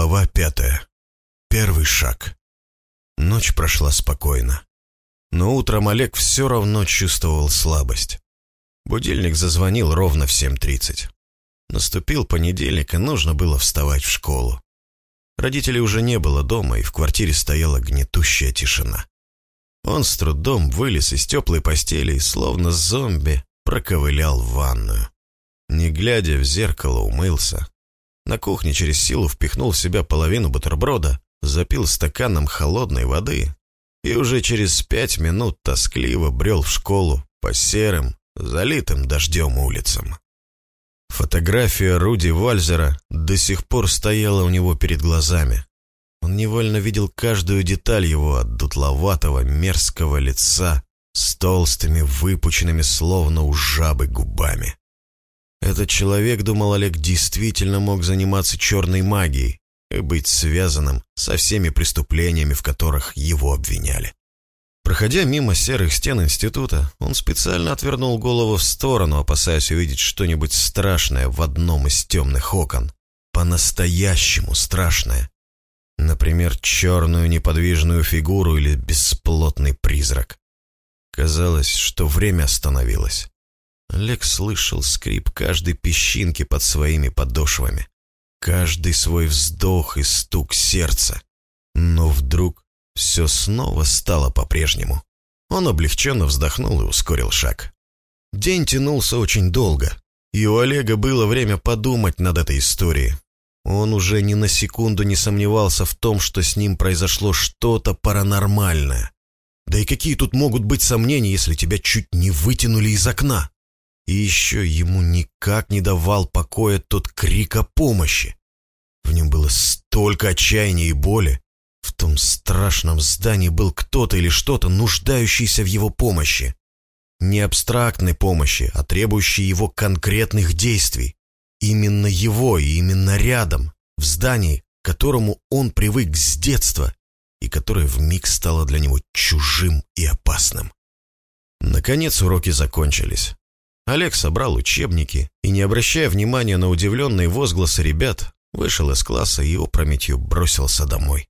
Глава пятая. Первый шаг. Ночь прошла спокойно. Но утром Олег все равно чувствовал слабость. Будильник зазвонил ровно в 7.30. Наступил понедельник, и нужно было вставать в школу. Родителей уже не было дома, и в квартире стояла гнетущая тишина. Он с трудом вылез из теплой постели и, словно зомби, проковылял в ванную. Не глядя в зеркало, умылся, на кухне через силу впихнул в себя половину бутерброда, запил стаканом холодной воды и уже через пять минут тоскливо брел в школу по серым, залитым дождем улицам. Фотография Руди Вальзера до сих пор стояла у него перед глазами. Он невольно видел каждую деталь его от дутловатого мерзкого лица с толстыми выпученными словно у жабы губами. Этот человек, думал Олег, действительно мог заниматься черной магией и быть связанным со всеми преступлениями, в которых его обвиняли. Проходя мимо серых стен института, он специально отвернул голову в сторону, опасаясь увидеть что-нибудь страшное в одном из темных окон. По-настоящему страшное. Например, черную неподвижную фигуру или бесплотный призрак. Казалось, что время остановилось. Олег слышал скрип каждой песчинки под своими подошвами, каждый свой вздох и стук сердца. Но вдруг все снова стало по-прежнему. Он облегченно вздохнул и ускорил шаг. День тянулся очень долго, и у Олега было время подумать над этой историей. Он уже ни на секунду не сомневался в том, что с ним произошло что-то паранормальное. Да и какие тут могут быть сомнения, если тебя чуть не вытянули из окна? И еще ему никак не давал покоя тот крик о помощи. В нем было столько отчаяния и боли. В том страшном здании был кто-то или что-то, нуждающийся в его помощи. Не абстрактной помощи, а требующей его конкретных действий. Именно его и именно рядом, в здании, к которому он привык с детства и которое вмиг стало для него чужим и опасным. Наконец уроки закончились. Олег собрал учебники и, не обращая внимания на удивленные возгласы ребят, вышел из класса и опрометью бросился домой.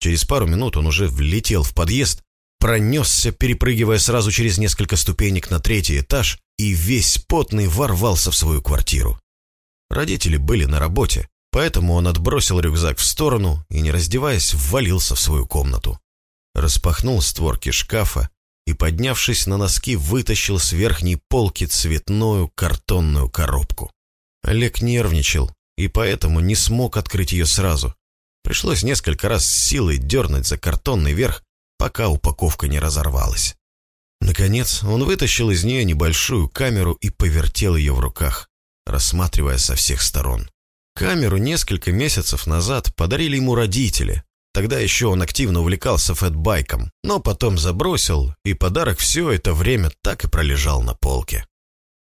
Через пару минут он уже влетел в подъезд, пронесся, перепрыгивая сразу через несколько ступенек на третий этаж, и весь потный ворвался в свою квартиру. Родители были на работе, поэтому он отбросил рюкзак в сторону и, не раздеваясь, ввалился в свою комнату. Распахнул створки шкафа и, поднявшись на носки, вытащил с верхней полки цветную картонную коробку. Олег нервничал и поэтому не смог открыть ее сразу. Пришлось несколько раз с силой дернуть за картонный верх, пока упаковка не разорвалась. Наконец, он вытащил из нее небольшую камеру и повертел ее в руках, рассматривая со всех сторон. Камеру несколько месяцев назад подарили ему родители, Тогда еще он активно увлекался фэтбайком, но потом забросил, и подарок все это время так и пролежал на полке.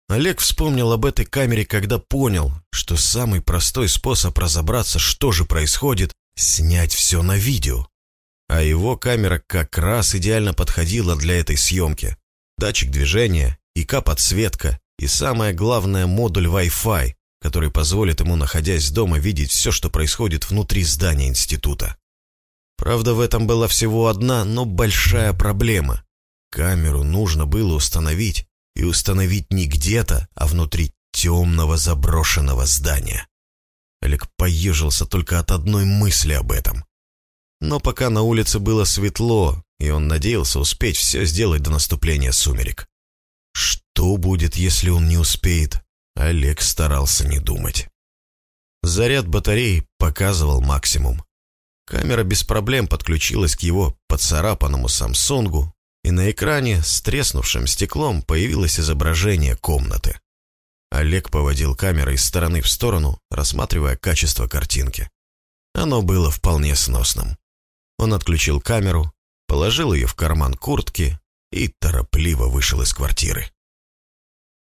Олег вспомнил об этой камере, когда понял, что самый простой способ разобраться, что же происходит, снять все на видео. А его камера как раз идеально подходила для этой съемки. Датчик движения, ИК-подсветка и самое главное модуль Wi-Fi, который позволит ему, находясь дома, видеть все, что происходит внутри здания института. Правда, в этом была всего одна, но большая проблема. Камеру нужно было установить, и установить не где-то, а внутри темного заброшенного здания. Олег поежился только от одной мысли об этом. Но пока на улице было светло, и он надеялся успеть все сделать до наступления сумерек. Что будет, если он не успеет? Олег старался не думать. Заряд батареи показывал максимум. Камера без проблем подключилась к его поцарапанному Самсунгу, и на экране с треснувшим стеклом появилось изображение комнаты. Олег поводил камерой из стороны в сторону, рассматривая качество картинки. Оно было вполне сносным. Он отключил камеру, положил ее в карман куртки и торопливо вышел из квартиры.